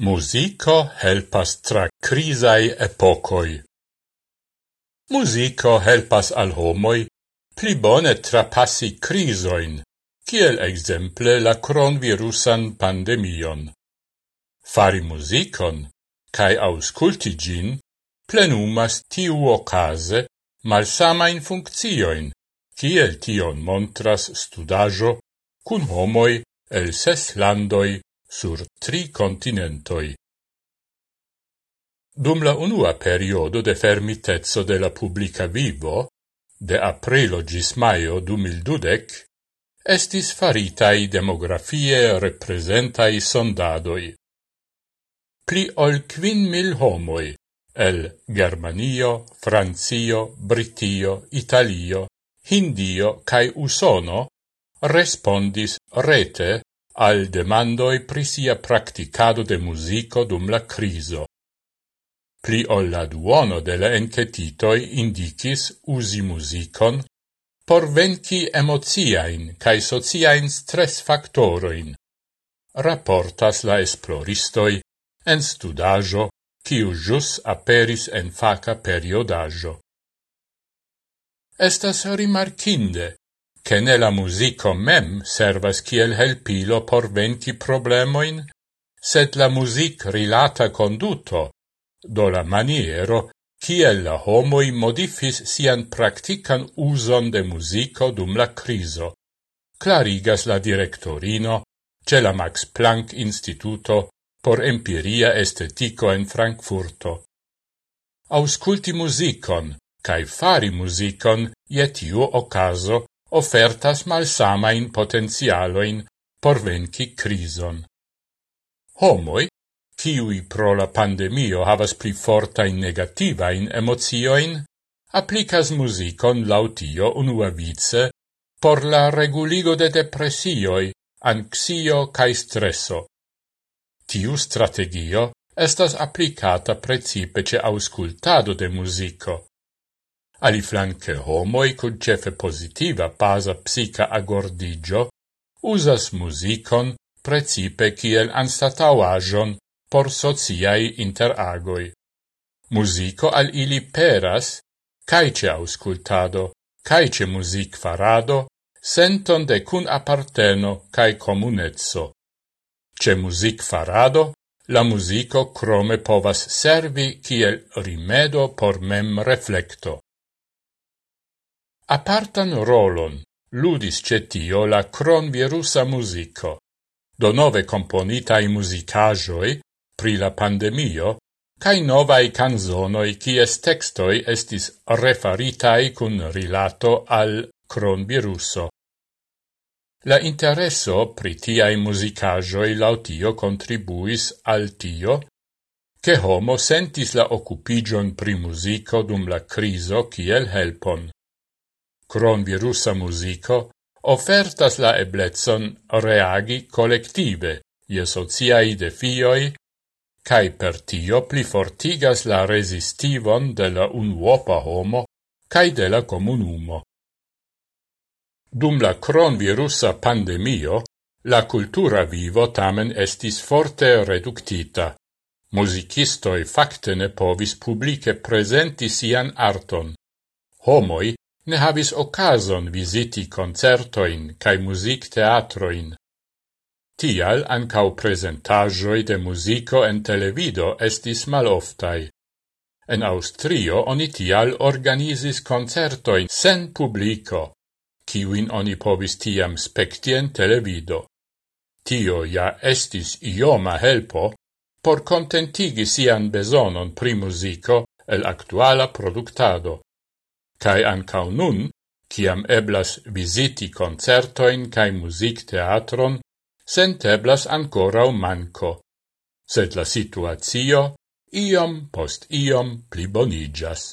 Musico helpas tra crisai epocoi. Musico helpas al homoi pli bone trapassi crisoin, kiel exemple la cronvirusan pandemion. Fari musicon, cae ausculti gin, plenumas tiu ocase malsamain funccioin, kiel tion montras studajo cun homoi el ses landoi sur tri continentoi. Dum la unua periodo de fermitezzo de la publica vivo, de aprilo gis maio 2012, estis faritai demografie representai sondadoi. Pli ol quin mil homoi, el Germanio, Francio, Britio, Italio, Hindio cae Usono, respondis rete al demandoi prisia practicado de musico dum la criso. Pli ol la duono de la encetitoi indicis usi musicon por venci emoziain cae sociain stress factoroin. Rapportas la esploristoi en studajo kiu jus aperis en faca periodajo. Estas rimarkinde che ne la musico mem servas kiel helpilo por venci problemoin, sed la music rilata conduto, do la maniero, kiel la homoi modifis sian practican uson de musico dum la criso, clarigas la directorino ce la Max Planck Instituto por empiria estetico en Frankfurto. Ausculti musicon, cae fari musicon, yet tiu ocaso offertas malsamain potenzialoin por venci crison. Homoi, kiui pro la pandemio havas pli fortain negativain emozioin, applicas musicon lautio unua vice por la reguligo de depresioi, anxio cae stresso. Tiu strategio estas applicata precipe ce auscultado de musico. Ali flanque homoi cun cefe positiva pasa psica agordigio usas musicon precipe kiel anstatauajon por sociai interagoi. Musico al ili peras, caice auscultado, caice music farado, senton de cun apparteno cae comunezzo. Ce music farado, la musico crome povas servi kiel rimedo por mem reflecto. Apartan rolon ludis cetio la cronvirusa musico. Do nove componitai musicajoi pri la pandemio cae novai canzonoi cies textoi estis refaritai cun rilato al cronviruso. La intereso pri tiai musicajoi lautio contribuis al tio, che homo sentis la occupigion pri musico dum la criso kiel helpon cron virusa musico, ofertas la eblezzon reagi collective, je sociai defioi, cae per tio pli fortigas la resistivon de la unuopa homo cae de la comunumo. Dum la cronvirusa pandemio, la cultura vivo tamen estis forte reductita. Musicistoi facte ne povis publice presenti sian arton. Homoi ne havis occasion visiti concertoin cae music teatroin. Tial ancau presentajoi de musico en televido estis maloftai. En Austrio oni tial organizis concertoin sen publico, kiwin oni povis tiam spectien televido. Tio ja estis ioma helpo por contentigi sian besonon pri musico el actuala productado. Kai ancau nun, ciam eblas visiti concertoin cae musicteatron, senteblas ancorau manco, sed la situatio iom post iom plibonigas.